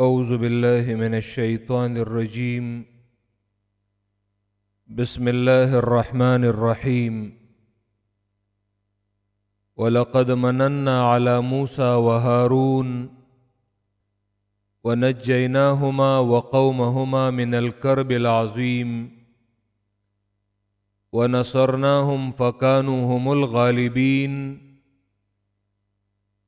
أعوذ بالله من الشيطان الرجيم بسم الله الرحمن الرحيم ولقد مننا على موسى وهارون ونجيناهما وقومهما من الكرب العظيم ونصرناهم فكانوا هم الغالبين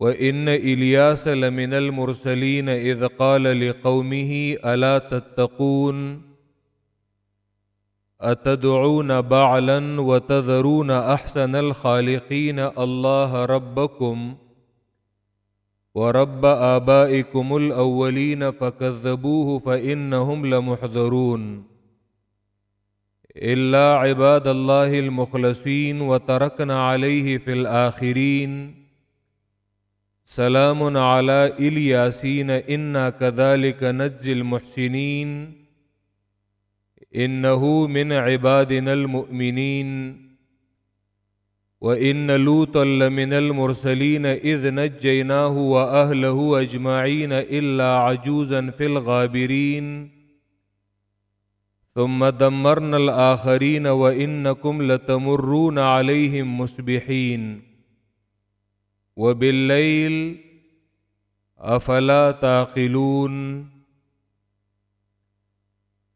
وإن إلياس لمن المرسلين إذ قال لقومه ألا تتقون أتدعون بعلا وتذرون أحسن الخالقين الله ربكم ورب آبائكم الأولين فكذبوه فإنهم لمحذرون إلا عباد الله المخلصين وتركنا عليه في الآخرين سلام على الياسين إنا كذلك نجزي المحسنين إنه من عبادنا المؤمنين وإن لوطا لمن المرسلين إذ نجيناه وأهله أجمعين إلا عجوزا في الغابرين ثم دمرنا الآخرين وإنكم لتمرون عليهم مسبحين وبالليل افلا تعقلون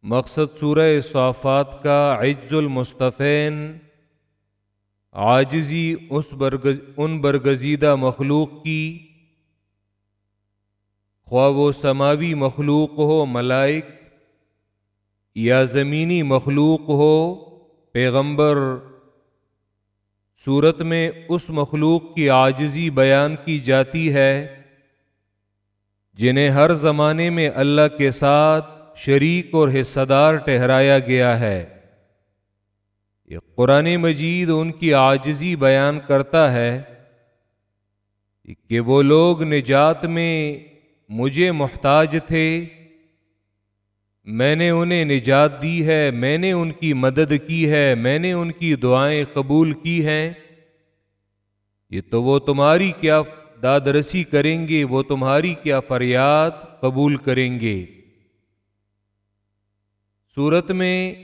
مقصد سورہ صافات کا عجز المصطفین عاجزی اس برگز، ان برگزیدہ مخلوق کی خواہ وہ سماوی مخلوق ہو، ملائک یا زمینی مخلوق ہو، پیغمبر صورت میں اس مخلوق کی عاجزی بیان کی جاتی ہے جنہیں ہر زمانے میں اللہ کے ساتھ شریک اور حصہ دار ٹہرایا گیا ہے۔ یہ قرآن مجید ان کی عاجزی بیان کرتا ہے کہ وہ لوگ نجات میں مجھے محتاج تھے میں نے انہیں نجات دی ہے، میں نے ان کی مدد کی ہے، میں نے ان کی دعائیں قبول کی ہیں۔ یہ تو وہ تمہاری کیا داد رسی کریں گے، وہ تمہاری کیا فریاد قبول کریں گے۔ صورت میں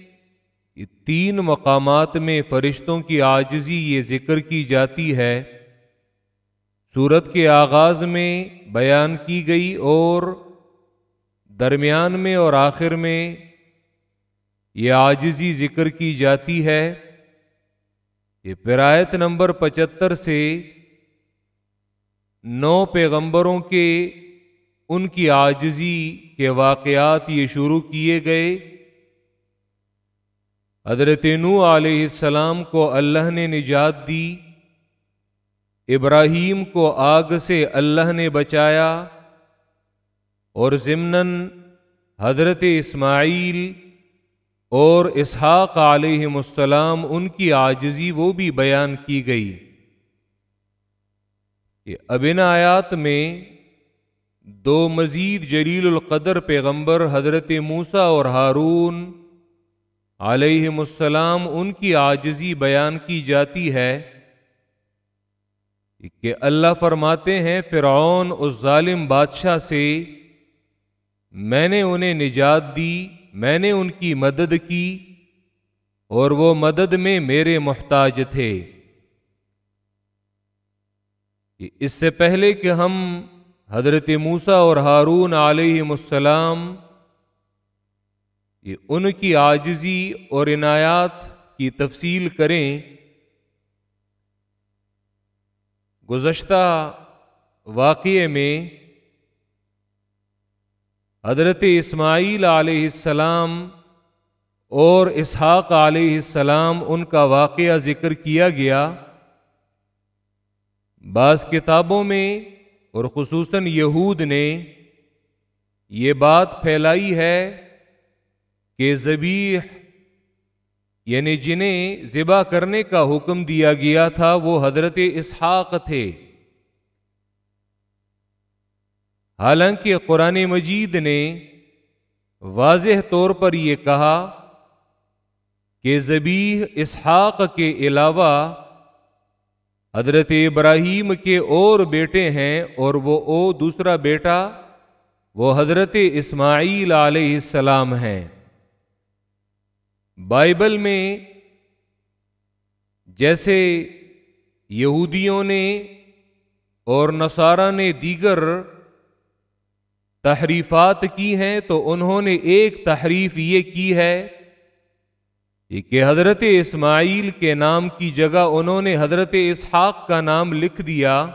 تین مقامات میں فرشتوں کی آجزی یہ ذکر کی جاتی ہے۔ صورت کے آغاز میں بیان کی گئی اور درمیان میں اور آخر میں یہ آجزی ذکر کی جاتی ہے یہ پرایت نمبر پچہتر سے نو پیغمبروں کے ان کی آجزی کے واقعات یہ شروع کیے گئے۔ حضرت نو علیہ السلام کو اللہ نے نجات دی، ابراہیم کو آگ سے اللہ نے بچایا۔ اور ضمن حضرت اسماعیل اور اسحاق علیہ السلام، ان کی آجزی وہ بھی بیان کی گئی اب ان آیات میں دو مزید جلیل القدر پیغمبر حضرت موسا اور ہارون علیہ السلام، ان کی آجزی بیان کی جاتی ہے کہ اللہ فرماتے ہیں، فرعون اس ظالم بادشاہ سے میں نے انہیں نجات دی، میں نے ان کی مدد کی، اور وہ مدد میں میرے محتاج تھے۔ اس سے پہلے کہ ہم حضرت موسا اور ہارون علیہ السلام، یہ ان کی آجزی اور عنایات کی تفصیل کریں، گزشتہ واقعے میں حضرت اسماعیل علیہ السلام اور اسحاق علیہ السلام ان کا واقعہ ذکر کیا گیا بعض کتابوں میں اور خصوصاً یہود نے یہ بات پھیلائی ہے کہ زبیح یعنی جنہیں ذبح کرنے کا حکم دیا گیا تھا وہ حضرت اسحاق تھے۔ حالانکہ قرآن مجید نے واضح طور پر یہ کہا کہ زبیح اسحاق کے علاوہ حضرت ابراہیم کے اور بیٹے ہیں اور وہ او دوسرا بیٹا وہ حضرت اسماعیل علیہ السلام ہیں۔ بائبل میں جیسے یہودیوں نے اور نصارہ نے دیگر تحریفات کی ہیں تو انہوں نے ایک تحریف یہ کی ہے کہ حضرت اسماعیل کے نام کی جگہ انہوں نے حضرت اسحاق کا نام لکھ دیا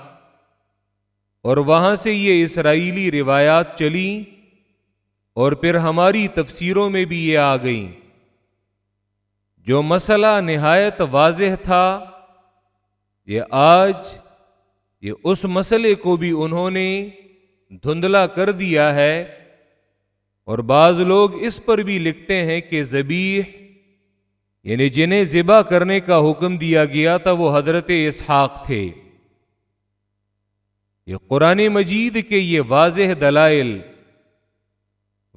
اور وہاں سے یہ اسرائیلی روایات چلی اور پھر ہماری تفسیروں میں بھی یہ آ گئیں جو مسئلہ نہایت واضح تھا، یہ آج، یہ اس مسئلے کو بھی انہوں نے دھندلا کر دیا ہے۔ اور بعض لوگ اس پر بھی لکھتے ہیں کہ زبیح یعنی جنہیں ذبح کرنے کا حکم دیا گیا تھا، وہ حضرت اسحاق تھے۔ یہ قرآن مجید کے یہ واضح دلائل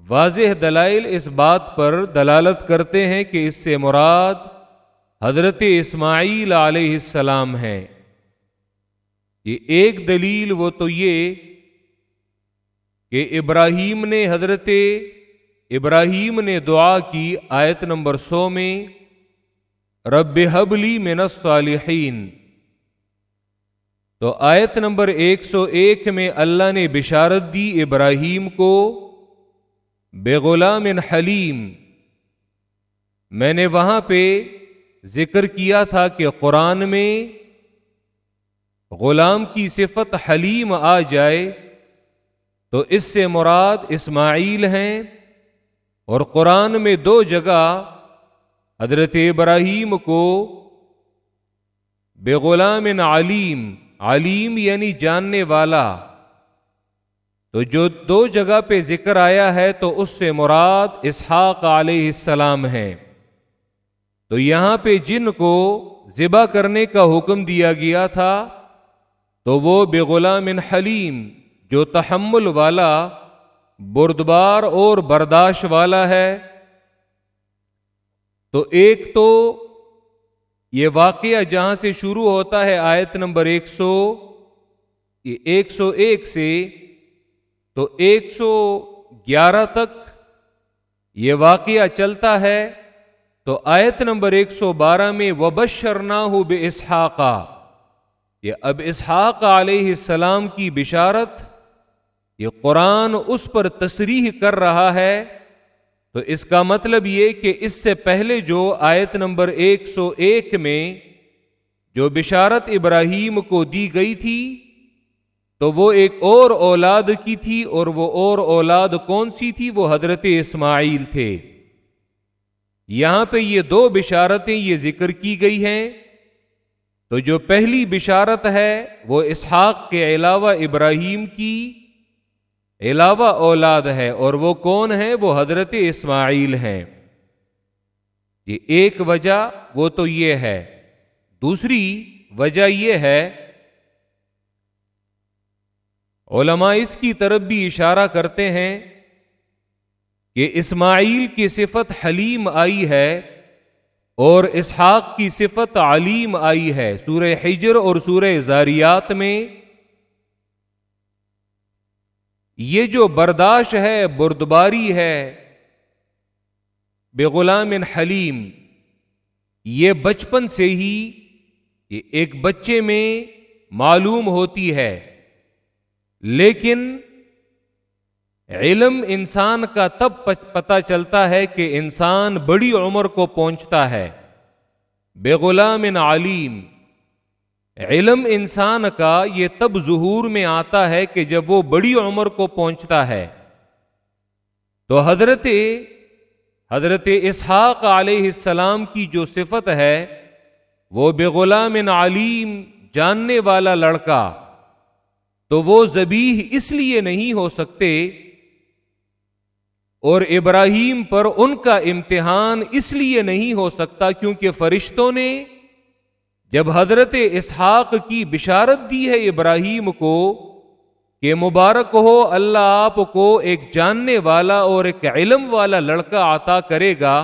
واضح دلائل اس بات پر دلالت کرتے ہیں کہ اس سے مراد حضرت اسماعیل علیہ السلام ہے یہ ایک دلیل وہ تو یہ کہ ابراہیم نے حضرت ابراہیم نے دعا کی آیت نمبر سو میں، رب حبلی من الصالحین۔ تو آیت نمبر ایک سو ایک میں اللہ نے بشارت دی ابراہیم کو، بے غلام حلیم۔ میں نے وہاں پہ ذکر کیا تھا کہ قرآن میں غلام کی صفت حلیم آ جائے۔ تو اس سے مراد اسماعیل ہیں اور قرآن میں دو جگہ حضرت ابراہیم کو بے غلام علیم علیم یعنی جاننے والا۔ تو جو دو جگہ پہ ذکر آیا ہے تو اس سے مراد اسحاق علیہ السلام ہے تو یہاں پہ جن کو ذبح کرنے کا حکم دیا گیا تھا تو وہ بے غلام حلیم جو تحمل والا، بردبار اور برداشت والا ہے، تو ایک تو یہ واقعہ جہاں سے شروع ہوتا ہے آیت نمبر ایک سو ایک سو ایک سے، تو ایک سو گیارہ تک یہ واقعہ چلتا ہے، تو آیت نمبر ایک سو بارہ میں وبشر نہ ہو بے اسحاقہ یہ اب اسحاق علیہ السلام کی بشارت یہ قرآن اس پر تصریح کر رہا ہے، تو اس کا مطلب یہ کہ اس سے پہلے جو آیت نمبر ایک سو ایک میں جو بشارت ابراہیم کو دی گئی تھی، تو وہ ایک اور اولاد کی تھی اور وہ اور اولاد کون سی تھی؟ وہ حضرت اسماعیل تھے۔ یہاں پہ یہ دو بشارتیں یہ ذکر کی گئی ہیں۔ تو جو پہلی بشارت ہے، وہ اسحاق کے علاوہ ابراہیم کی علاوہ اولاد ہے اور وہ کون ہے؟ وہ حضرت اسماعیل ہیں۔ یہ ایک وجہ وہ تو یہ ہے۔ دوسری وجہ یہ ہے، علماء اس کی طرف بھی اشارہ کرتے ہیں کہ اسماعیل کی صفت حلیم آئی ہے اور اسحاق کی صفت علیم آئی ہے۔ سورہ حجر اور سورہ زاریات میں یہ جو برداشت ہے، بردباری ہے، بے غلام حلیم، یہ بچپن سے ہی، یہ ایک بچے میں معلوم ہوتی ہے۔ لیکن علم انسان کا تب پتہ چلتا ہے کہ انسان بڑی عمر کو پہنچتا ہے۔ بے غلام علیم علم انسان کا یہ تب ظہور میں آتا ہے کہ جب وہ بڑی عمر کو پہنچتا ہے۔ تو حضرت حضرت اسحاق علیہ السلام کی جو صفت ہے، وہ بے غلام علیم جاننے والا لڑکا، تو وہ زبیح اس لیے نہیں ہو سکتے۔ اور ابراہیم پر ان کا امتحان اس لیے نہیں ہو سکتا کیونکہ فرشتوں نے جب حضرت اسحاق کی بشارت دی ہے ابراہیم کو کہ مبارک ہو، اللہ آپ کو ایک جاننے والا اور ایک علم والا لڑکا عطا کرے گا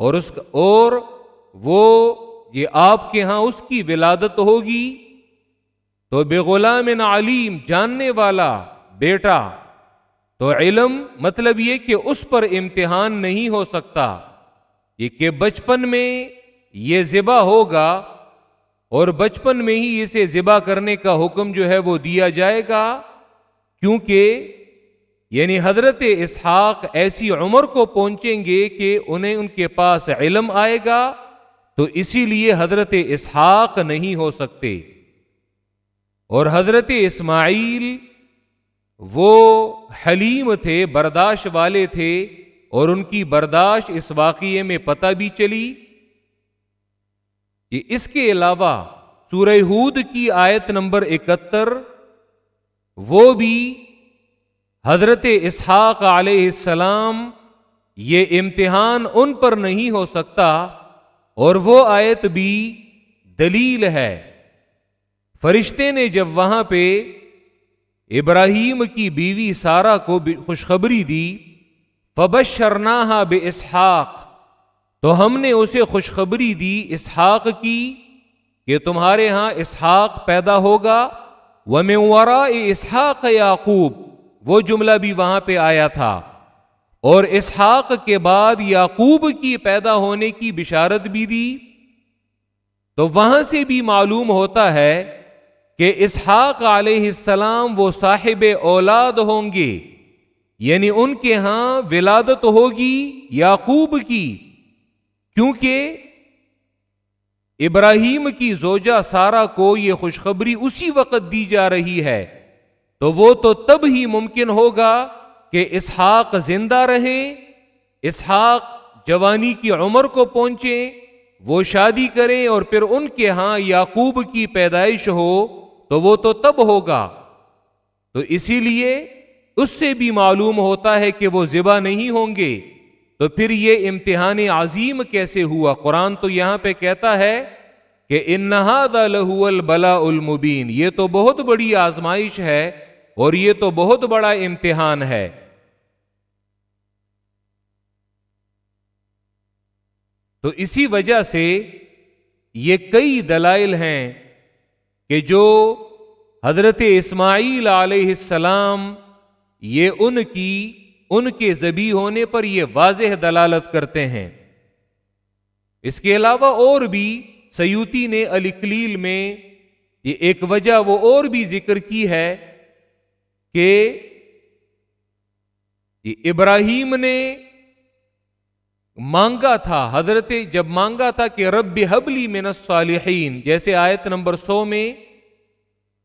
اور اس اور وہ یہ آپ کے ہاں اس کی ولادت ہوگی۔ تو بے غلام علیم جاننے والا بیٹا، تو علم مطلب یہ کہ اس پر امتحان نہیں ہو سکتا۔ یہ کہ بچپن میں یہ ذبح ہوگا اور بچپن میں ہی اسے ذبح کرنے کا حکم جو ہے وہ دیا جائے گا، کیونکہ یعنی حضرت اسحاق ایسی عمر کو پہنچیں گے کہ انہیں ان کے پاس علم آئے گا، تو اسی لیے حضرت اسحاق نہیں ہو سکتے۔ اور حضرت اسماعیل وہ حلیم تھے، برداشت والے تھے، اور ان کی برداشت اس واقعے میں پتہ بھی چلی۔ کہ اس کے علاوہ سورہ ہود کی آیت نمبر اکہتر، وہ بھی حضرت اسحاق علیہ السلام، یہ امتحان ان پر نہیں ہو سکتا، اور وہ آیت بھی دلیل ہے۔ فرشتے نے جب وہاں پہ ابراہیم کی بیوی سارا کو خوشخبری دی فبش شرنا بے اسحاق تو ہم نے اسے خوشخبری دی اسحاق کی کہ تمہارے ہاں اسحاق پیدا ہوگا۔ وہ میورا اسحاق یعقوب، وہ جملہ بھی وہاں پہ آیا تھا۔ اور اسحاق کے بعد یعقوب کی پیدا ہونے کی بشارت بھی دی۔ تو وہاں سے بھی معلوم ہوتا ہے کہ اسحاق علیہ السلام وہ صاحب اولاد ہوں گے یعنی ان کے ہاں ولادت ہوگی یعقوب کی۔ کیونکہ ابراہیم کی زوجہ سارا کو یہ خوشخبری اسی وقت دی جا رہی ہے، تو وہ تو تب ہی ممکن ہوگا کہ اسحاق زندہ رہیں اسحاق جوانی کی عمر کو پہنچے، وہ شادی کریں اور پھر ان کے ہاں یعقوب کی پیدائش ہو، تو وہ تو تب ہوگا۔ تو اسی لیے اس سے بھی معلوم ہوتا ہے کہ وہ ذبح نہیں ہوں گے۔ تو پھر یہ امتحان عظیم کیسے ہوا؟ قرآن تو یہاں پہ کہتا ہے کہ انہاد لہو البلا المبین، یہ تو بہت بڑی آزمائش ہے اور یہ تو بہت بڑا امتحان ہے۔ تو اسی وجہ سے یہ کئی دلائل ہیں کہ جو حضرت اسماعیل علیہ السلام یہ ان کی ان کے زبی ہونے پر یہ واضح دلالت کرتے ہیں۔ اس کے علاوہ اور بھی سیوتی نے علی کلیل میں یہ ایک وجہ وہ اور بھی ذکر کی ہے کہ ابراہیم نے مانگا تھا، حضرت جب مانگا تھا کہ رب حبلی من الصالحین، جیسے آیت نمبر سو میں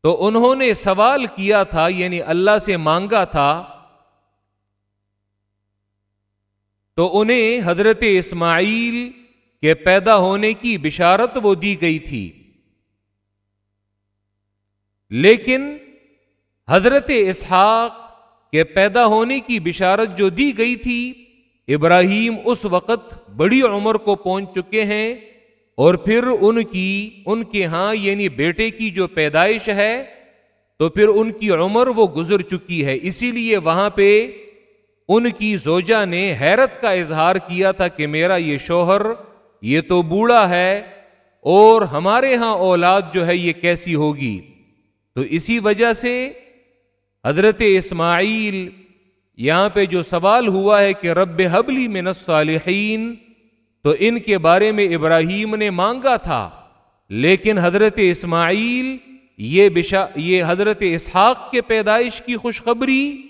تو انہوں نے سوال کیا تھا یعنی اللہ سے مانگا تھا تو انہیں حضرت اسماعیل کے پیدا ہونے کی بشارت وہ دی گئی تھی۔ لیکن حضرت اسحاق کے پیدا ہونے کی بشارت جو دی گئی تھی، ابراہیم اس وقت بڑی عمر کو پہنچ چکے ہیں اور پھر ان کی، ان کے ہاں یعنی بیٹے کی جو پیدائش ہے، تو پھر ان کی عمر وہ گزر چکی ہے۔ اسی لیے وہاں پہ ان کی زوجہ نے حیرت کا اظہار کیا تھا کہ میرا یہ شوہر یہ تو بوڑھا ہے اور ہمارے ہاں اولاد جو ہے یہ کیسی ہوگی؟ تو اسی وجہ سے حضرت اسماعیل یہاں پہ جو سوال ہوا ہے کہ رب حبلی من الصالحین، تو ان کے بارے میں ابراہیم نے مانگا تھا، لیکن حضرت اسماعیل یہ بشا یہ حضرت اسحاق کے پیدائش کی خوشخبری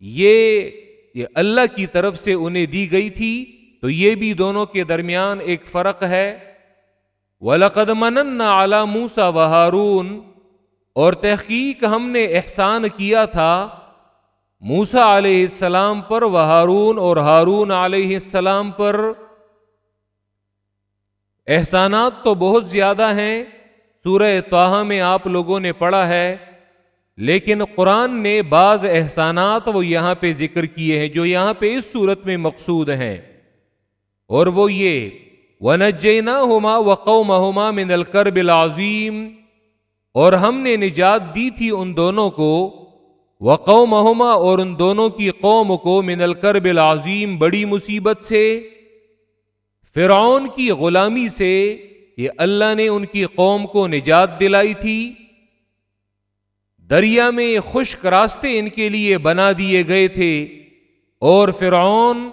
یہ یہ اللہ کی طرف سے انہیں دی گئی تھی، تو یہ بھی دونوں کے درمیان ایک فرق ہے۔ وَلَقَدْ مَنَنَّا عَلَى مُوسَى وَهَارُونَ۔ اور تحقیق ہم نے احسان کیا تھا۔ موسا علیہ السلام پر وہ ہارون اور ہارون علیہ السلام پر۔ احسانات تو بہت زیادہ ہیں۔ سورہ توحہ میں آپ لوگوں نے پڑھا ہے۔ لیکن قرآن نے بعض احسانات وہ یہاں پہ ذکر کیے ہیں جو یہاں پہ اس صورت میں مقصود ہیں۔ اور وہ یہ ونجینا ہوما وقو مہما من الکرب العظیم اور ہم نے نجات دی تھی ان دونوں کو وقو مہما اور ان دونوں کی قوم کو من الکرب العظیم بڑی مصیبت سے۔ فرعون کی غلامی سے یہ اللہ نے ان کی قوم کو نجات دلائی تھی۔ دریا میں خشک راستے ان کے لیے بنا دیے گئے تھے اور فرعون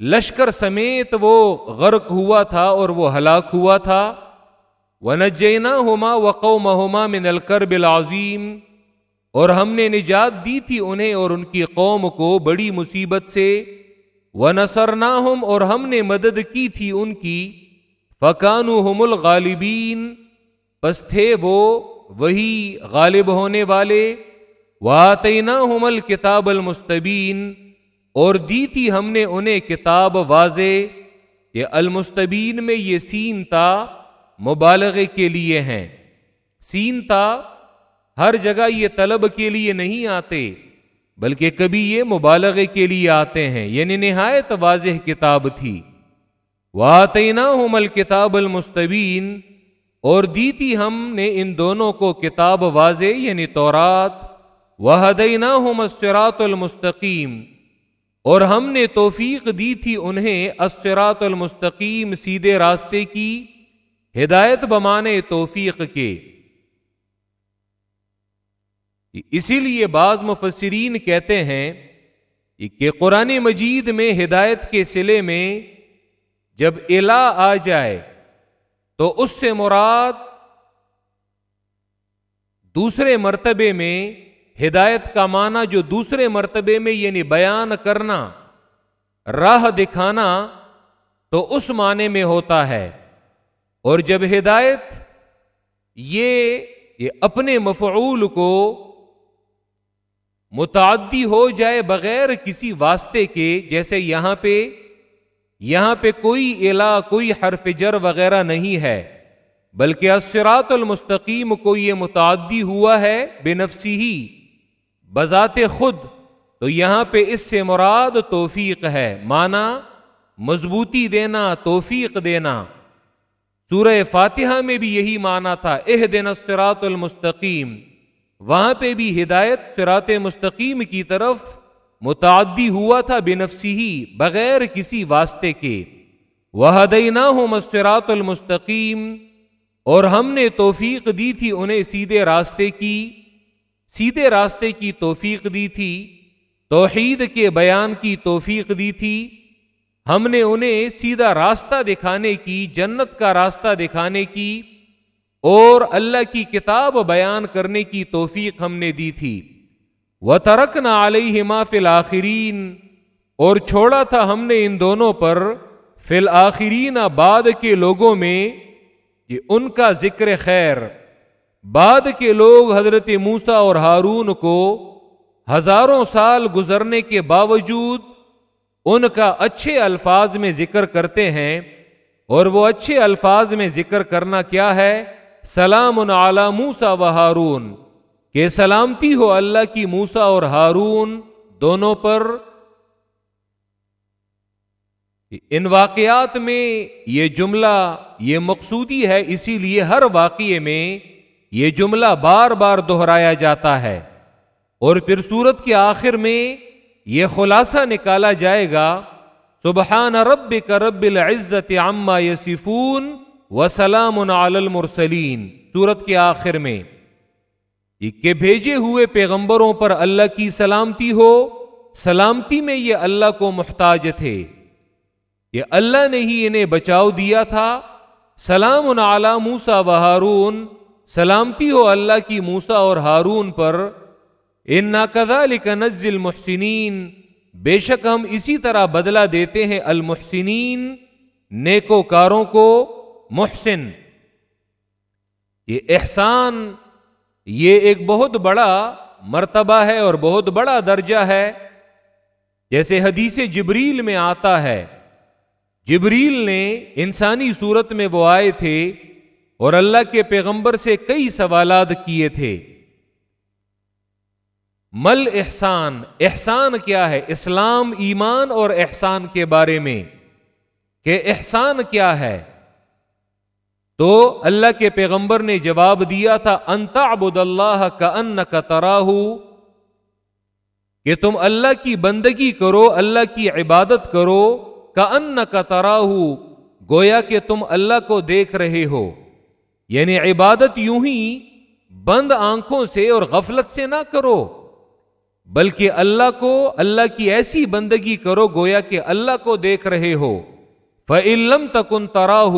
لشکر سمیت وہ غرق ہوا تھا اور وہ ہلاک ہوا تھا۔ وہ نجینا ہوما وقو مہما من الکرب العظیم اور ہم نے نجات دی تھی انہیں اور ان کی قوم کو بڑی مصیبت سے۔ وہ نسرنا اور ہم نے مدد کی تھی ان کی۔ فکان الغالبین پس تھے وہ وہی غالب ہونے والے واطینہ حمل کتاب المستبین اور دی تھی ہم نے انہیں کتاب واضح یہ المستبین میں یہ سین تا مبالغے کے لیے ہیں۔ سین تا ہر جگہ یہ طلب کے لیے نہیں آتے، بلکہ کبھی یہ مبالغے کے لیے آتے ہیں۔ یعنی نہایت واضح کتاب تھی۔ واطینہ حمل کتاب المستبین اور دی تھی ہم نے ان دونوں کو کتاب واضح یعنی تورات وحدینہ مسرات المستقیم اور ہم نے توفیق دی تھی انہیں اسرات المستقیم سیدھے راستے کی ہدایت بمانے توفیق کے۔ اسی لیے بعض مفسرین کہتے ہیں کہ قرآن مجید میں ہدایت کے سلے میں جب الا آ جائے تو اس سے مراد دوسرے مرتبے میں ہدایت کا معنی جو دوسرے مرتبے میں یعنی بیان کرنا راہ دکھانا تو اس معنی میں ہوتا ہے۔ اور جب ہدایت یہ, یہ اپنے مفعول کو متعدی ہو جائے بغیر کسی واسطے کے جیسے یہاں پہ یہاں پہ کوئی الا کوئی حرف جر وغیرہ نہیں ہے، بلکہ اسرات المستقیم کو یہ متعدی ہوا ہے بے نفسی ہی۔ بذات خود، تو یہاں پہ اس سے مراد توفیق ہے مانا مضبوطی دینا، توفیق دینا۔ سورہ فاتحہ میں بھی یہی مانا تھا اح دن سرات المستقیم۔ وہاں پہ بھی ہدایت سرات مستقیم کی طرف متعدی ہوا تھا بے نفسی ہی بغیر کسی واسطے کے۔ وہ ہوں مسرات المستقیم اور ہم نے توفیق دی تھی انہیں سیدھے راستے کی۔ سیدھے راستے کی توفیق دی تھی۔ توحید کے بیان کی توفیق دی تھی۔ ہم نے انہیں سیدھا راستہ دکھانے کی، جنت کا راستہ دکھانے کی۔ اور اللہ کی کتاب بیان کرنے کی توفیق ہم نے دی تھی۔ وہ ترک نہ علیہ ما فل آخرین اور چھوڑا تھا ہم نے ان دونوں پر فی الآخرین بعد کے لوگوں میں یہ ان کا ذکر خیر۔ بعد کے لوگ حضرت موسا اور ہارون کو ہزاروں سال گزرنے کے باوجود ان کا اچھے الفاظ میں ذکر کرتے ہیں۔ اور وہ اچھے الفاظ میں ذکر کرنا کیا ہے؟ سلام علی موسا و ہارون۔ کہ سلامتی ہو اللہ کی موسا اور ہارون دونوں پر ان واقعات میں یہ جملہ یہ مقصودی ہے، اسی لیے ہر واقعے میں یہ جملہ بار بار دہرایا جاتا ہے۔ اور پھر سورت کے آخر میں یہ خلاصہ نکالا جائے گا، سبحان رب کا رب العزت عما یسفون و سلام المرسلین۔ سورت کے آخر میں۔ کہ بھیجے ہوئے پیغمبروں پر اللہ کی سلامتی ہو، سلامتی میں یہ اللہ کو محتاج تھے۔ یہ اللہ نے ہی انہیں بچاؤ دیا تھا۔ سلام علی موسا و ہارون۔ سلامتی ہو اللہ کی موسا اور ہارون پر۔ ان ناقدہ نز المحسنین۔ بے شک ہم اسی طرح بدلہ دیتے ہیں المحسنین نیکو کاروں کو، محسن۔ یہ احسان یہ ایک بہت بڑا مرتبہ ہے اور بہت بڑا درجہ ہے۔ جیسے حدیث جبریل میں آتا ہے۔ جبریل نے انسانی صورت میں وہ آئے تھے اور اللہ کے پیغمبر سے کئی سوالات کیے تھے۔ مل احسان احسان کیا ہے؟ اسلام ایمان اور احسان کے بارے میں کہ احسان کیا ہے؟ تو اللہ کے پیغمبر نے جواب دیا تھا انتا ابود اللہ کا ان کا تراہ کہ تم اللہ کی بندگی کرو، اللہ کی عبادت کرو کا ان کا تراہ گویا کہ تم اللہ کو دیکھ رہے ہو۔ یعنی عبادت یوں ہی بند آنکھوں سے اور غفلت سے نہ کرو، بلکہ اللہ کو، اللہ کی ایسی بندگی کرو، گویا کہ اللہ کو دیکھ رہے ہو۔ فعلم تکن تراہ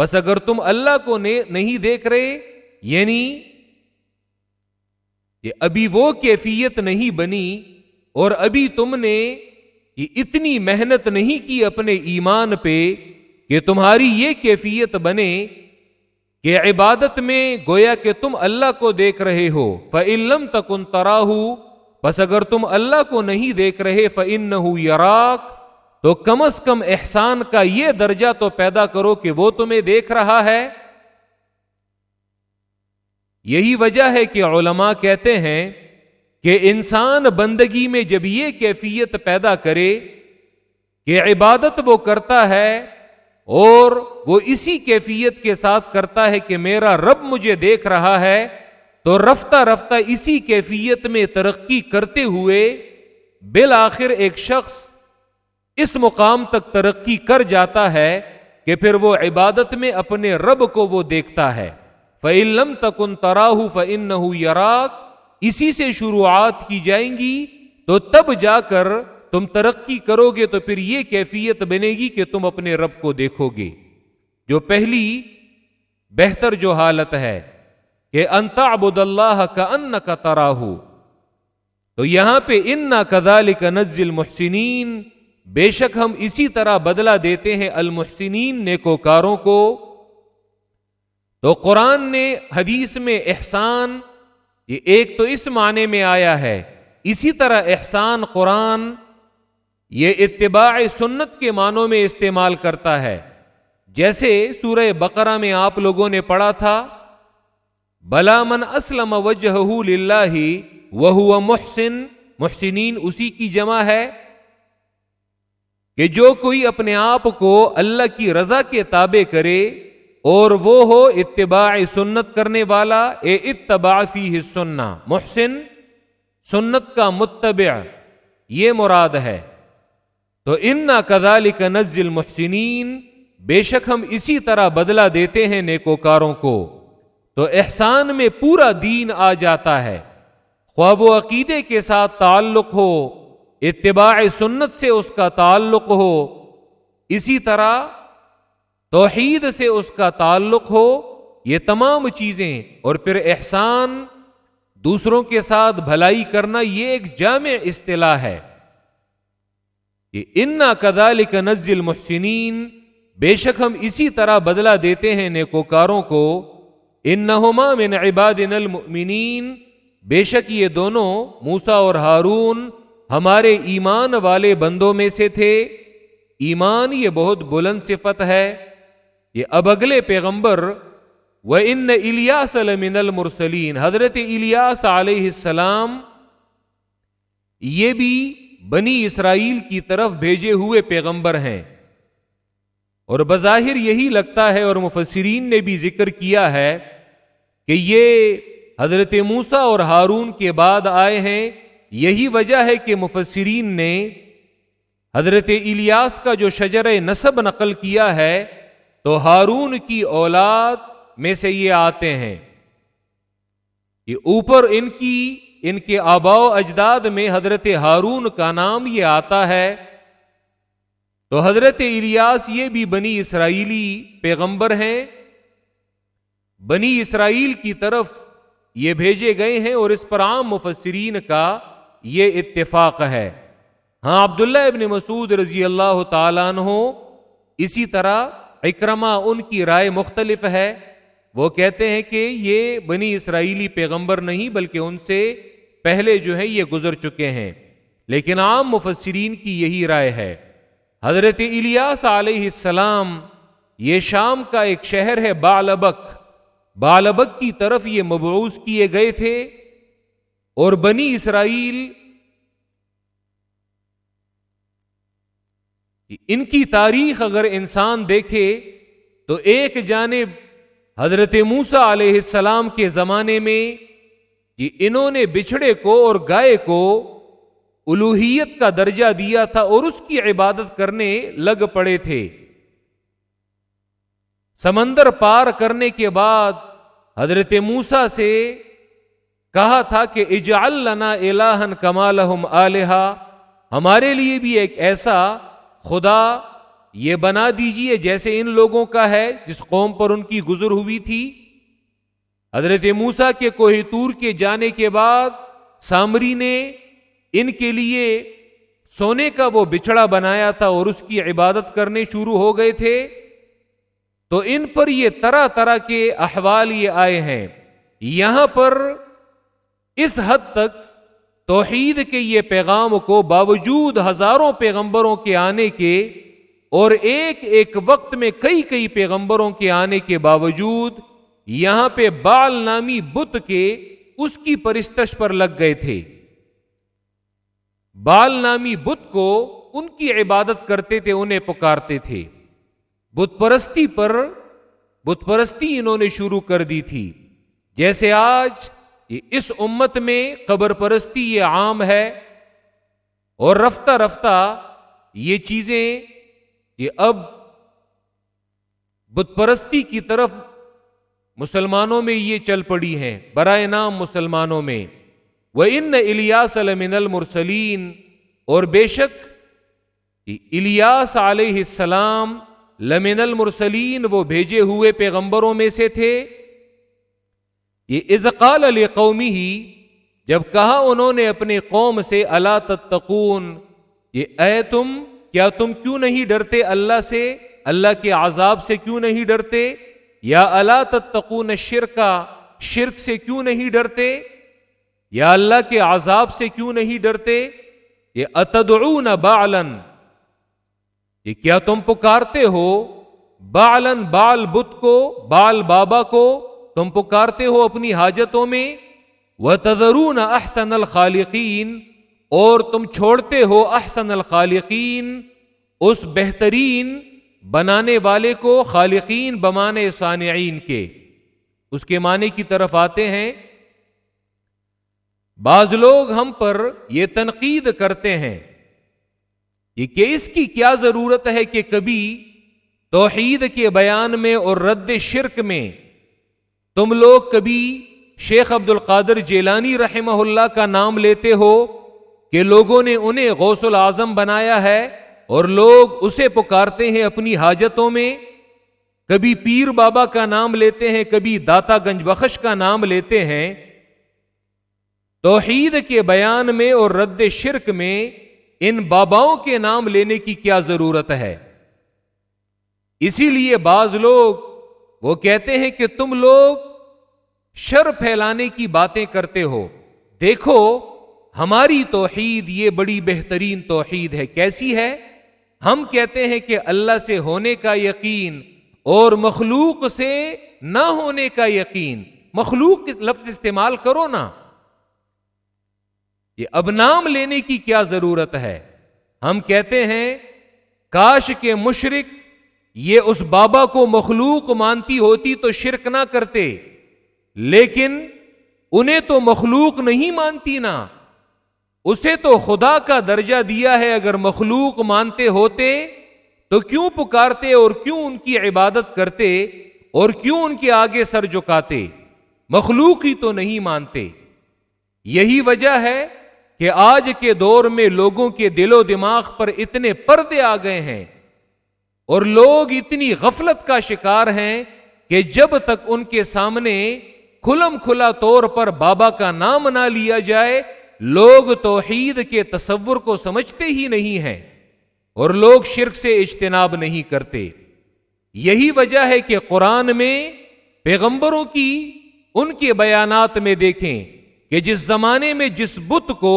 بس اگر تم اللہ کو نہیں دیکھ رہے یعنی کہ ابھی وہ کیفیت نہیں بنی اور ابھی تم نے اتنی محنت نہیں کی اپنے ایمان پہ کہ تمہاری یہ کیفیت بنے کہ عبادت میں گویا کہ تم اللہ کو دیکھ رہے ہو۔ فعلم تکن تراہ بس اگر تم اللہ کو نہیں دیکھ رہے فن یراک تو کم از کم احسان کا یہ درجہ تو پیدا کرو کہ وہ تمہیں دیکھ رہا ہے۔ یہی وجہ ہے کہ علماء کہتے ہیں کہ انسان بندگی میں جب یہ کیفیت پیدا کرے کہ عبادت وہ کرتا ہے اور وہ اسی کیفیت کے ساتھ کرتا ہے کہ میرا رب مجھے دیکھ رہا ہے، تو رفتہ رفتہ اسی کیفیت میں ترقی کرتے ہوئے بالآخر ایک شخص اس مقام تک ترقی کر جاتا ہے کہ پھر وہ عبادت میں اپنے رب کو وہ دیکھتا ہے۔ فعلم تکن تراہ فن یراک اسی سے شروعات کی جائیں گی تو تب جا کر تم ترقی کرو گے تو پھر یہ کیفیت بنے گی کہ تم اپنے رب کو دیکھو گے۔ جو پہلی بہتر جو حالت ہے کہ انتا ابود اللہ کا ان کا تراہ تو یہاں پہ ان نہ کدال کا نزل محسنین بے شک ہم اسی طرح بدلا دیتے ہیں المحسنین نیکوکاروں کو۔ تو قرآن نے حدیث میں احسان، یہ ایک تو اس معنی میں آیا ہے، اسی طرح احسان قرآن، یہ اتباع سنت کے معنوں میں استعمال کرتا ہے۔ جیسے سورہ بقرہ میں آپ لوگوں نے پڑھا تھا، بلا من اسلم وجہ وہ محسن، محسنین اسی کی جمع ہے۔ کہ جو کوئی اپنے آپ کو اللہ کی رضا کے تابع کرے اور وہ ہو اتباع سنت کرنے والا، اے اتباع فی سننا محسن، سنت کا متبع، یہ مراد ہے۔ تو ان کدال کا نزل محسنین بے شک ہم اسی طرح بدلا دیتے ہیں نیکوکاروں کو۔ تو احسان میں پورا دین آ جاتا ہے۔ خواب و عقیدے کے ساتھ تعلق ہو اتباع سنت سے اس کا تعلق ہو، اسی طرح توحید سے اس کا تعلق ہو، یہ تمام چیزیں، اور پھر احسان دوسروں کے ساتھ بھلائی کرنا یہ ایک جامع اصطلاح ہے۔ کہ انا کدال نزل محسنین بے شک ہم اسی طرح بدلا دیتے ہیں نیکوکاروں کو۔ ان من عباد المؤمنین، بے شک یہ دونوں موسا اور ہارون ہمارے ایمان والے بندوں میں سے تھے۔ ایمان یہ بہت بلند صفت ہے۔ یہ اب اگلے پیغمبر وہ ان الیاس المن المرسلین حضرت الیاس علیہ السلام، یہ بھی بنی اسرائیل کی طرف بھیجے ہوئے پیغمبر ہیں۔ اور بظاہر یہی لگتا ہے اور مفسرین نے بھی ذکر کیا ہے کہ یہ حضرت موسا اور ہارون کے بعد آئے ہیں۔ یہی وجہ ہے کہ مفسرین نے حضرت الیاس کا جو شجر نصب نقل کیا ہے، تو ہارون کی اولاد میں سے یہ آتے ہیں۔ یہ اوپر ان کی، ان کے آباؤ اجداد میں حضرت ہارون کا نام یہ آتا ہے۔ تو حضرت الیاس یہ بھی بنی اسرائیلی پیغمبر ہیں۔ بنی اسرائیل کی طرف یہ بھیجے گئے ہیں اور اس پر عام مفسرین کا یہ اتفاق ہے۔ ہاں عبداللہ ابن مسعود رضی اللہ تعالیٰ عنہ اسی طرح اکرما ان کی رائے مختلف ہے۔ وہ کہتے ہیں کہ یہ بنی اسرائیلی پیغمبر نہیں، بلکہ ان سے پہلے جو ہے یہ گزر چکے ہیں۔ لیکن عام مفسرین کی یہی رائے ہے۔ حضرت الیاس علیہ السلام، یہ شام کا ایک شہر ہے بالبک۔ بالبک کی طرف یہ مبعوث کیے گئے تھے۔ اور بنی اسرائیل ان کی تاریخ اگر انسان دیکھے تو ایک جانب حضرت موسا علیہ السلام کے زمانے میں کہ انہوں نے بچھڑے کو اور گائے کو الوحیت کا درجہ دیا تھا اور اس کی عبادت کرنے لگ پڑے تھے۔ سمندر پار کرنے کے بعد حضرت موسا سے کہا تھا کہ اجعل لنا الہن کمالہم آلہا، ہمارے لیے بھی ایک ایسا خدا یہ بنا دیجیے جیسے ان لوگوں کا ہے جس قوم پر ان کی گزر ہوئی تھی۔ حضرت موسا کے کوہ تور کے جانے کے بعد سامری نے ان کے لیے سونے کا وہ بچڑا بنایا تھا اور اس کی عبادت کرنے شروع ہو گئے تھے۔ تو ان پر یہ طرح طرح کے احوال یہ آئے ہیں۔ یہاں پر اس حد تک توحید کے یہ پیغام کو باوجود ہزاروں پیغمبروں کے آنے کے اور ایک ایک وقت میں کئی کئی پیغمبروں کے آنے کے باوجود یہاں پہ بال نامی بت کے اس کی پرستش پر لگ گئے تھے۔ بال نامی بت کو ان کی عبادت کرتے تھے، انہیں پکارتے تھے۔ بت پرستی پر، بت پرستی انہوں نے شروع کر دی تھی۔ جیسے آج اس امت میں قبر پرستی یہ عام ہے اور رفتہ رفتہ یہ چیزیں یہ اب بت پرستی کی طرف مسلمانوں میں یہ چل پڑی ہیں، برائے نام مسلمانوں میں۔ وہ ان الیاس المن المرسلین اور بے شک الیاس علیہ السلام لمن المرسلین وہ بھیجے ہوئے پیغمبروں میں سے تھے۔ یہ ازقال علی قومی ہی جب کہا انہوں نے اپنے قوم سے اللہ تتقون یہ اے تم، کیا تم کیوں نہیں ڈرتے اللہ سے؟ اللہ کے عذاب سے کیوں نہیں ڈرتے؟ یا اللہ تتقون شرکا شرک سے کیوں نہیں ڈرتے؟ یا اللہ کے عذاب سے کیوں نہیں ڈرتے؟ یہ اتدعون بالن یہ کیا تم پکارتے ہو؟ بالن بال بت کو، بال بابا کو تم پکارتے ہو اپنی حاجتوں میں وہ تذرون احسن الخالقین اور تم چھوڑتے ہو احسن الخالقین، اس بہترین بنانے والے کو خالقین بمانے سانعین کے۔ اس کے معنی کی طرف آتے ہیں، بعض لوگ ہم پر یہ تنقید کرتے ہیں کہ اس کی کیا ضرورت ہے کہ کبھی توحید کے بیان میں اور رد شرک میں تم لوگ کبھی شیخ عبد القادر جیلانی رحمہ اللہ کا نام لیتے ہو کہ لوگوں نے انہیں غوث العظم بنایا ہے اور لوگ اسے پکارتے ہیں اپنی حاجتوں میں؟ کبھی پیر بابا کا نام لیتے ہیں، کبھی داتا گنج بخش کا نام لیتے ہیں۔ توحید کے بیان میں اور رد شرک میں ان باباؤں کے نام لینے کی کیا ضرورت ہے؟ اسی لیے بعض لوگ وہ کہتے ہیں کہ تم لوگ شر پھیلانے کی باتیں کرتے ہو۔ دیکھو، ہماری توحید یہ بڑی بہترین توحید ہے۔ کیسی ہے؟ ہم کہتے ہیں کہ اللہ سے ہونے کا یقین اور مخلوق سے نہ ہونے کا یقین۔ مخلوق لفظ استعمال کرو نا۔ یہ اب نام لینے کی کیا ضرورت ہے؟ ہم کہتے ہیں، کاش کے مشرق یہ اس بابا کو مخلوق مانتی ہوتی تو شرک نہ کرتے، لیکن انہیں تو مخلوق نہیں مانتی نا۔ اسے تو خدا کا درجہ دیا ہے، اگر مخلوق مانتے ہوتے تو کیوں پکارتے اور کیوں ان کی عبادت کرتے اور کیوں ان کے آگے سر جکاتے مخلوق ہی تو نہیں مانتے۔ یہی وجہ ہے کہ آج کے دور میں لوگوں کے دل و دماغ پر اتنے پردے آ گئے ہیں۔ اور لوگ اتنی غفلت کا شکار ہیں کہ جب تک ان کے سامنے کھلم کھلا طور پر بابا کا نام نہ لیا جائے، لوگ توحید کے تصور کو سمجھتے ہی نہیں ہیں اور لوگ شرک سے اجتناب نہیں کرتے۔ یہی وجہ ہے کہ قرآن میں پیغمبروں کی ان کے بیانات میں دیکھیں کہ جس زمانے میں جس بت کو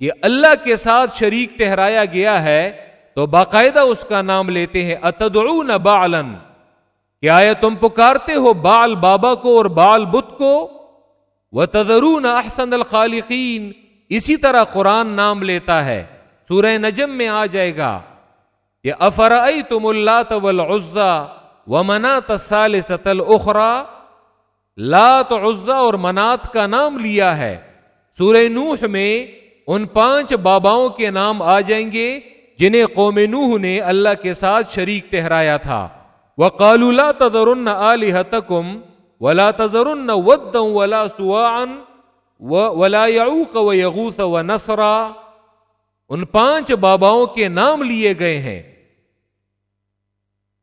یہ اللہ کے ساتھ شریک ٹہرایا گیا ہے تو باقاعدہ اس کا نام لیتے ہیں، اتدعون بالن کیا تم پکارتے ہو بال بابا کو اور بال بت کو؟ و تدرون احسن الخالقین اسی طرح قرآن نام لیتا ہے۔ سورہ نجم میں آ جائے گا۔ یہ افرائی تم اللہ طول عزا و منا تسال ستل اخرا لات عزا اور منات کا نام لیا ہے۔ سورہ نوح میں ان پانچ باباؤں کے نام آ جائیں گے۔ جنہیں قوم نوح نے اللہ کے ساتھ شریک ٹہرایا تھا۔ وہ کالولا تذرن علی حتکم ولا تذرن ود ولا سوان ولا یعوق و یغوث و نسرا ان پانچ باباؤں کے نام لیے گئے ہیں۔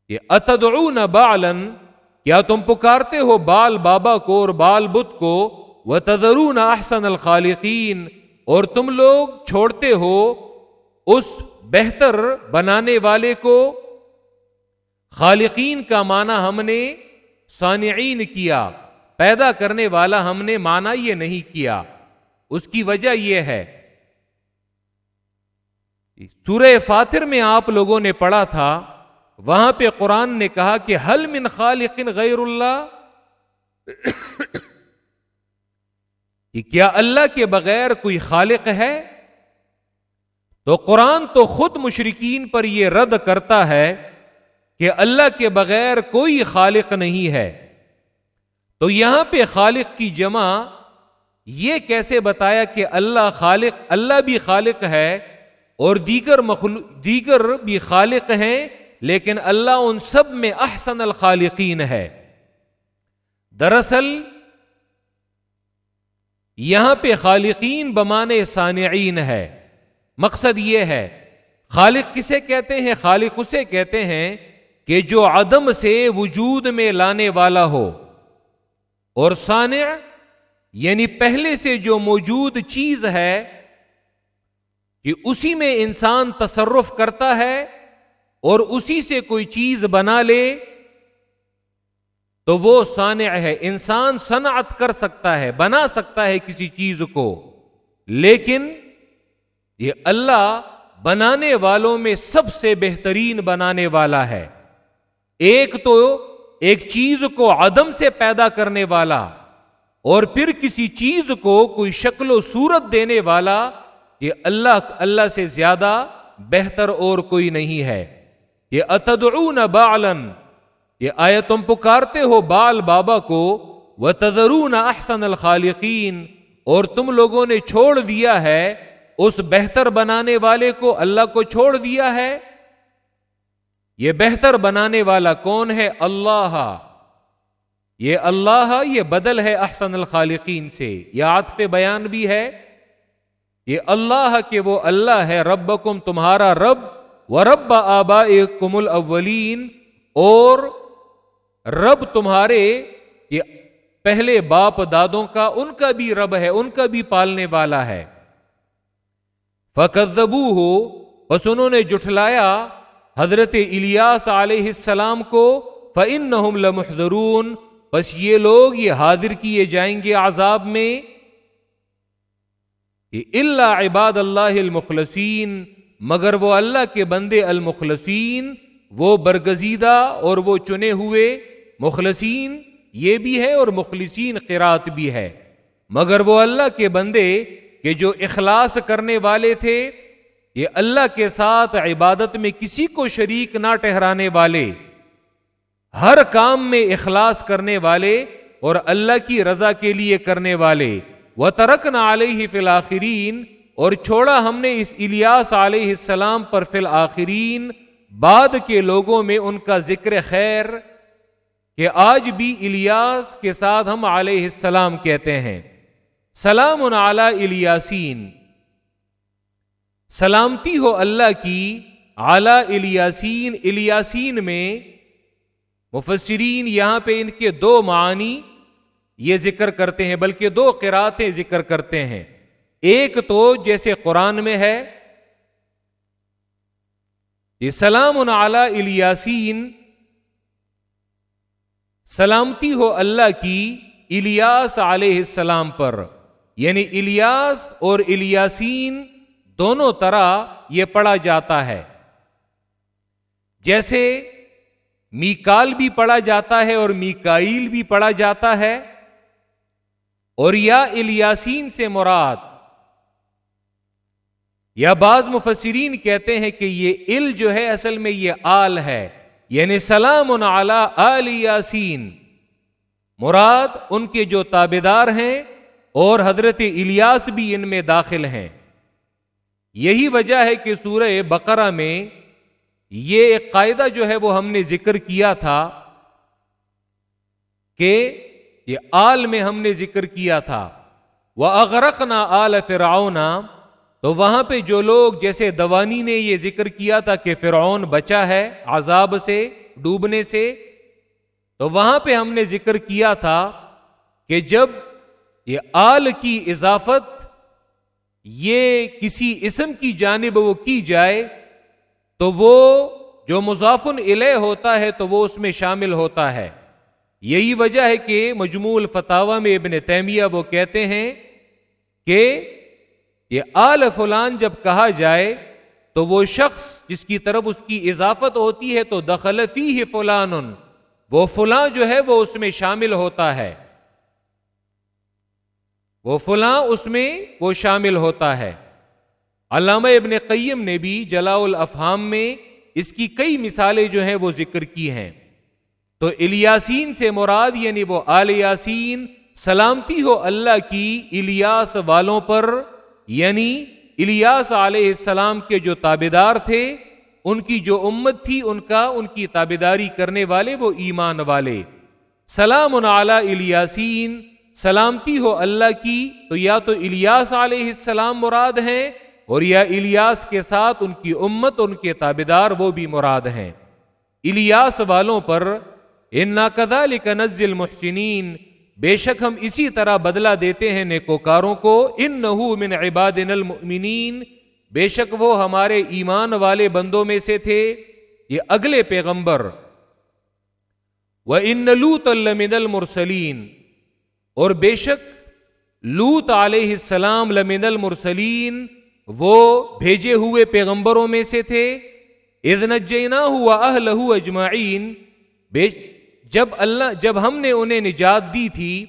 یہ اتدعون بالن کیا تم پکارتے ہو بال بابا کو اور بال بت کو؟ وہ تدرون احسن الخالقین، اور تم لوگ چھوڑتے ہو اس بہتر بنانے والے کو خالقین کا معنی ہم نے سانعین کیا، پیدا کرنے والا ہم نے مانا یہ نہیں کیا۔ اس کی وجہ یہ ہے۔ سورہ فاتر میں آپ لوگوں نے پڑھا تھا، وہاں پہ قرآن نے کہا کہ حل من خالق غیر اللہ؟ کہ کیا اللہ کے بغیر کوئی خالق ہے؟ تو قرآن تو خود مشرقین پر یہ رد کرتا ہے کہ اللہ کے بغیر کوئی خالق نہیں ہے۔ تو یہاں پہ خالق کی جمع یہ کیسے بتایا کہ اللہ خالق، اللہ بھی خالق ہے اور دیگر مخلوق دیگر بھی خالق ہیں، لیکن اللہ ان سب میں احسن الخالقین ہے۔ دراصل یہاں پہ خالقین بمانے سانعین ہے۔ مقصد یہ ہے، خالق کسے کہتے ہیں؟ خالق اسے کہتے ہیں کہ جو عدم سے وجود میں لانے والا ہو۔ اور سانع یعنی پہلے سے جو موجود چیز ہے، کہ اسی میں انسان تصرف کرتا ہے اور اسی سے کوئی چیز بنا لے، تو وہ سانع ہے۔ انسان صنعت کر سکتا ہے، بنا سکتا ہے کسی چیز کو۔ لیکن یہ اللہ بنانے والوں میں سب سے بہترین بنانے والا ہے۔ ایک تو ایک چیز کو عدم سے پیدا کرنے والا اور پھر کسی چیز کو کوئی شکل و صورت دینے والا یہ اللہ اللہ سے زیادہ بہتر اور کوئی نہیں ہے۔ یہ اتدعون بالن یہ آیا تم پکارتے ہو بال بابا کو وہ تدرون احسن الخالقین اور تم لوگوں نے چھوڑ دیا ہے اس بہتر بنانے والے کو اللہ کو چھوڑ دیا ہے؟ یہ بہتر بنانے والا کون ہے؟ اللہ۔ یہ اللہ، یہ بدل ہے احسن الخالقین سے۔ یہ عطف بیان بھی ہے۔ یہ اللہ کے وہ اللہ ہے رب کم تمہارا رب۔ و رب آبا کم الاولین۔ اور رب تمہارے، یہ پہلے باپ دادوں کا، ان کا بھی رب ہے، ان کا بھی پالنے والا ہے۔ فقدبو ہو بس انہوں نے جٹلایا حضرت الیاس علیہ السلام کو فن لمحضرون بس یہ لوگ یہ حاضر کیے جائیں گے عذاب میں۔ اللہ عباد اللہ المخلصین مگر وہ اللہ کے بندے المخلصین، وہ برگزیدہ اور وہ چنے ہوئے مخلصین، یہ بھی ہے اور مخلصین قرات بھی ہے۔ مگر وہ اللہ کے بندے کہ جو اخلاص کرنے والے تھے، یہ اللہ کے ساتھ عبادت میں کسی کو شریک نہ ٹہرانے والے، ہر کام میں اخلاص کرنے والے اور اللہ کی رضا کے لیے کرنے والے۔ وہ ترک نہ علیہ فی اور چھوڑا ہم نے اس الیاس علیہ السلام پر فی الآخرین۔ بعد کے لوگوں میں ان کا ذکر خیر، کہ آج بھی الیاس کے ساتھ ہم علیہ السلام کہتے ہیں۔ سلام علی الیاسین سلامتی ہو اللہ کی اعلی الیاسین الیاسین میں مفسرین یہاں پہ ان کے دو معنی یہ ذکر کرتے ہیں، بلکہ دو قراتیں ذکر کرتے ہیں۔ ایک تو جیسے قرآن میں ہے، یہ سلام اعلی الیاسین سلامتی ہو اللہ کی الیاس علیہ السلام پر۔ یعنی الیاس اور الیاسین دونوں طرح یہ پڑھا جاتا ہے۔ جیسے میکال بھی پڑھا جاتا ہے اور میکائل بھی پڑھا جاتا ہے۔ اور یا الیاسین سے مراد۔ یا بعض مفسرین کہتے ہیں کہ یہ ال جو ہے اصل میں یہ آل ہے۔ یعنی سلام آل یاسین۔ مراد ان کے جو تابے دار ہیں۔ اور حضرت الیاس بھی ان میں داخل ہیں۔ یہی وجہ ہے کہ سورہ بقرہ میں یہ ایک قاعدہ جو ہے وہ ہم نے ذکر کیا تھا کہ یہ آل میں ہم نے ذکر کیا تھا۔ وہ اغرق نہ آل فراؤنا تو وہاں پہ جو لوگ جیسے دوانی نے یہ ذکر کیا تھا کہ فرعون بچا ہے عذاب سے، ڈوبنے سے، تو وہاں پہ ہم نے ذکر کیا تھا کہ جب یہ آل کی اضافت یہ کسی اسم کی جانب وہ کی جائے تو وہ جو مضافن الہ ہوتا ہے تو وہ اس میں شامل ہوتا ہے۔ یہی وجہ ہے کہ مجموع فتوا میں ابن تیمیہ وہ کہتے ہیں کہ یہ آل فلان جب کہا جائے تو وہ شخص جس کی طرف اس کی اضافت ہوتی ہے تو دخل فی فلان، وہ فلاں جو ہے وہ اس میں شامل ہوتا ہے۔ وہ فلاں اس میں وہ شامل ہوتا ہے۔ علامہ ابن قیم نے بھی جلا الافہام میں اس کی کئی مثالیں جو ہیں وہ ذکر کی ہیں۔ تو الیاسین سے مراد یعنی وہ آل یاسین سلامتی ہو اللہ کی الیاس والوں پر یعنی الیاس علیہ السلام کے جو تابے دار تھے، ان کی جو امت تھی، ان کا، ان کی تابے داری کرنے والے وہ ایمان والے۔ سلام علی الیاسین سلامتی ہو اللہ کی، تو یا تو الیاس علیہ السلام مراد ہیں، اور یا الیاس کے ساتھ ان کی امت، ان کے تابے دار وہ بھی مراد ہیں۔ الیاس والوں پر ان ناقدہ نزل محسنین بے شک ہم اسی طرح بدلہ دیتے ہیں نیکوکاروں کو ان نحو من عباد المؤمنین۔ بے شک وہ ہمارے ایمان والے بندوں میں سے تھے۔ یہ اگلے پیغمبر۔ وہ ان لوت المد المرسلین اور بے شک لوت علیہ السلام لمن المرسلین وہ بھیجے ہوئے پیغمبروں میں سے تھے۔ ادن جینا ہوا اہلہ اجمعین۔ جب اللہ جب ہم نے انہیں نجات دی تھی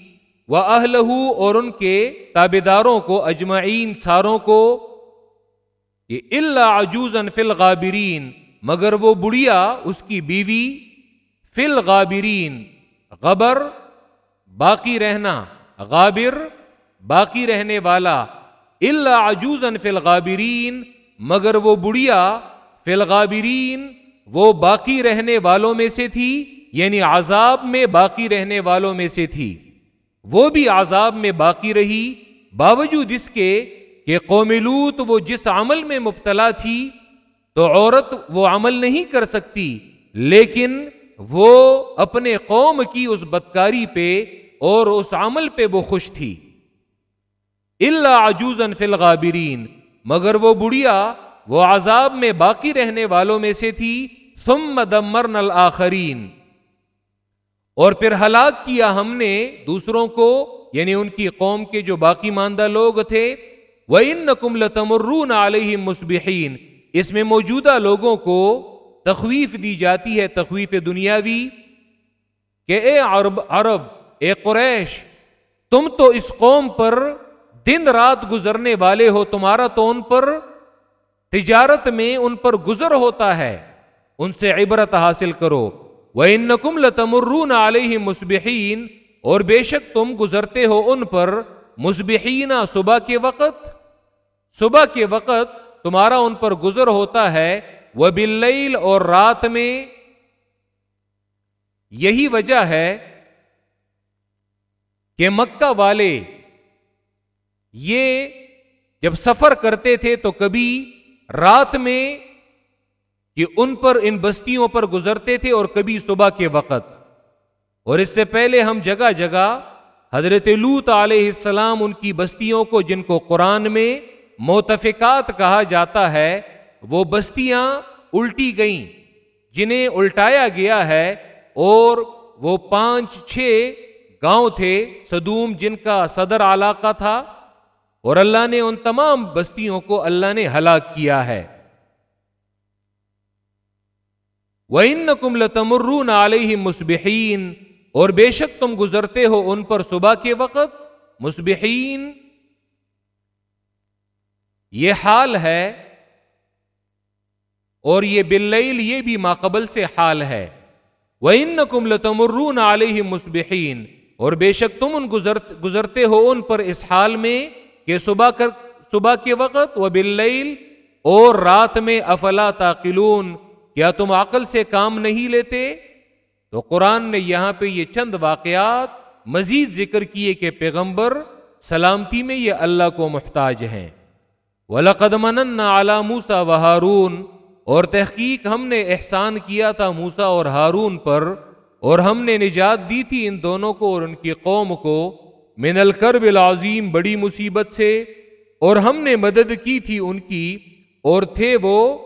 وہ اہلہ اور ان کے تابے داروں کو، اجمعین ساروں کو، یہ اللہ عجوز فل غابرین مگر وہ بڑھیا اس کی بیوی فل غابرین غبر باقی رہنا غابر، باقی رہنے والا اللہ عجوز فل غابرین مگر وہ بڑھیا فل غابرین وہ باقی رہنے والوں میں سے تھی یعنی عذاب میں باقی رہنے والوں میں سے تھی۔ وہ بھی عذاب میں باقی رہی، باوجود اس کے کہ قوم لوت وہ جس عمل میں مبتلا تھی، تو عورت وہ عمل نہیں کر سکتی، لیکن وہ اپنے قوم کی اس بدکاری پہ اور اس عمل پہ وہ خوش تھی۔ اللہ عجوزن فی الغابرین، مگر وہ بڑھیا، وہ عذاب میں باقی رہنے والوں میں سے تھی۔ ثم دمرن الاخرین اور پھر ہلاک کیا ہم نے دوسروں کو یعنی ان کی قوم کے جو باقی ماندہ لوگ تھے۔ وہ ان نقم لتمرون علیہ مسبحین اس میں موجودہ لوگوں کو تخویف دی جاتی ہے، تخویف دنیاوی، کہ اے عرب عرب اے قریش، تم تو اس قوم پر دن رات گزرنے والے ہو، تمہارا تو ان پر تجارت میں ان پر گزر ہوتا ہے، ان سے عبرت حاصل کرو۔ وہ ان نقم لتمرون علیہ مسبحین اور بے شک تم گزرتے ہو ان پر مسبحین صبح کے وقت۔ صبح کے وقت تمہارا ان پر گزر ہوتا ہے وہ بل اور رات میں یہی وجہ ہے کہ مکہ والے یہ جب سفر کرتے تھے تو کبھی رات میں کہ ان پر ان بستیوں پر گزرتے تھے اور کبھی صبح کے وقت۔ اور اس سے پہلے ہم جگہ جگہ حضرت لوت علیہ السلام ان کی بستیوں کو جن کو قرآن میں موتفقات کہا جاتا ہے، وہ بستیاں الٹی گئیں، جنہیں الٹایا گیا ہے اور وہ پانچ چھ گاؤں تھے، صدوم جن کا صدر علاقہ تھا، اور اللہ نے ان تمام بستیوں کو اللہ نے ہلاک کیا ہے۔ وہ ان کم لتمرون علیہ مسبحین اور بے شک تم گزرتے ہو ان پر صبح کے وقت۔ مسبحین یہ حال ہے، اور یہ بل یہ بھی ماقبل سے حال ہے۔ وہ ان کم لتمرون علیہ مسبحین اور بے شک تم ان گزرتے ہو ان پر اس حال میں کہ صبح کر صبح کے وقت وہ بل اور رات میں افلا تاقلون، کیا تم عقل سے کام نہیں لیتے؟ تو قرآن نے یہاں پہ یہ چند واقعات مزید ذکر کیے کہ پیغمبر سلامتی میں یہ اللہ کو محتاج ہیں۔ وَلَقَدْ مَنَنَّا عَلَى مُوسَى وَهَارُونَ اور تحقیق ہم نے احسان کیا تھا موسا اور ہارون پر۔ اور ہم نے نجات دی تھی ان دونوں کو اور ان کی قوم کو من الکرب العظیم بڑی مصیبت سے، اور ہم نے مدد کی تھی ان کی، اور تھے وہ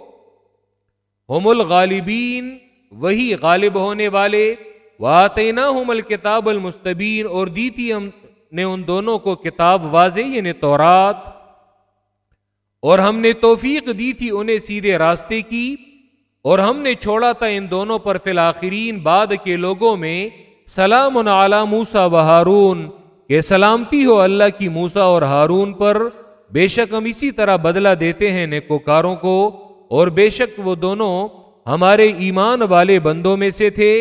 ہم الغالبین، وہی غالب ہونے والے۔ واطینہ ہم الکتاب المستبین اور دی تھی ہم نے ان دونوں کو کتاب واضح یعنی تورات۔ اور ہم نے توفیق دی تھی انہیں سیدھے راستے کی۔ اور ہم نے چھوڑا تھا ان دونوں پر فی الآخرین بعد کے لوگوں میں، سلام علی موسا و ہارون، کہ سلامتی ہو اللہ کی موسا اور ہارون پر، بے شک ہم اسی طرح بدلہ دیتے ہیں نیکوکاروں کو، اور بے شک وہ دونوں ہمارے ایمان والے بندوں میں سے تھے،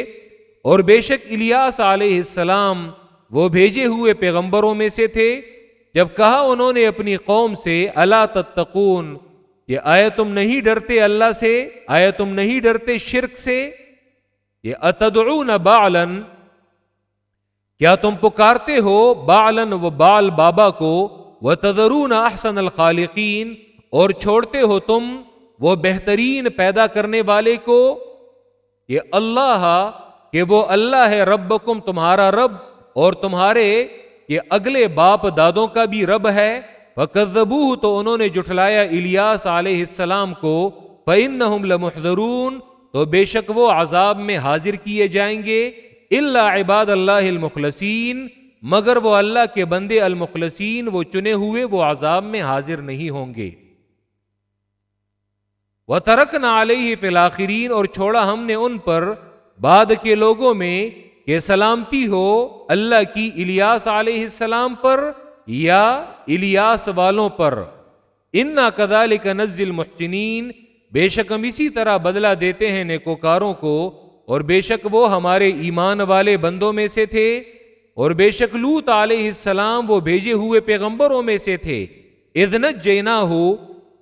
اور بے شک الیاس علیہ السلام وہ بھیجے ہوئے پیغمبروں میں سے تھے، جب کہا انہوں نے اپنی قوم سے اللہ تتقون یہ آیا تم نہیں ڈرتے اللہ سے آیا تم نہیں ڈرتے شرک سے، یہ اتدعون بالن کیا تم پکارتے ہو بالن و بال بابا کو وہ تدرون احسن الخالقین، اور چھوڑتے ہو تم وہ بہترین پیدا کرنے والے کو؟ یہ اللہ کہ وہ اللہ ہے رب تمہارا رب، اور تمہارے یہ اگلے باپ دادوں کا بھی رب ہے۔ فکذبوہ تو انہوں نے جٹلایا الیاس علیہ السلام کو، فَإِنَّهُمْ لَمُحْذَرُونَ، تو بے شک وہ عذاب میں حاضر کیے جائیں گے اللہ عباد اللہ المخلصین مگر وہ اللہ کے بندے المخلصین، وہ چنے ہوئے، وہ عذاب میں حاضر نہیں ہوں گے۔ وہ ترک نہ علیہ فلاخرین اور چھوڑا ہم نے ان پر بعد کے لوگوں میں کہ سلامتی ہو اللہ کی الیاس علیہ السلام پر یا الیاس والوں پر انا کدال کا نزل محسنین بے شک ہم اسی طرح بدلہ دیتے ہیں نیکوکاروں کو، اور بے شک وہ ہمارے ایمان والے بندوں میں سے تھے، اور بے شک لوت علیہ السلام وہ بھیجے ہوئے پیغمبروں میں سے تھے۔ ادنت جینا ہو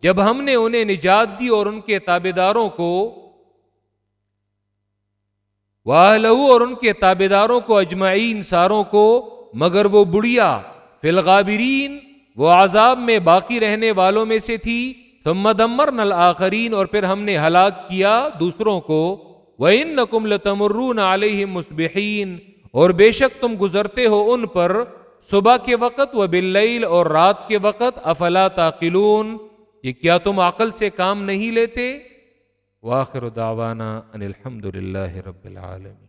جب ہم نے انہیں نجات دی اور ان کے تابے داروں کو لہو اور ان کے تابے داروں کو اجمعین ساروں کو، مگر وہ بڑھیا فلغابرین وہ عذاب میں باقی رہنے والوں میں سے تھی، ثم دمرنا الاخرین اور پھر ہم نے ہلاک کیا دوسروں کو، وَإِنَّكُمْ لَتَمُرُّونَ عَلَيْهِمْ مُصْبِحِينَ، اور بے شک تم گزرتے ہو ان پر صبح کے وقت و باللیل اور رات کے وقت، افلا تاقلون، یہ کیا تم عقل سے کام نہیں لیتے؟ واخر دعوانا ان الحمد للہ رب العالمین۔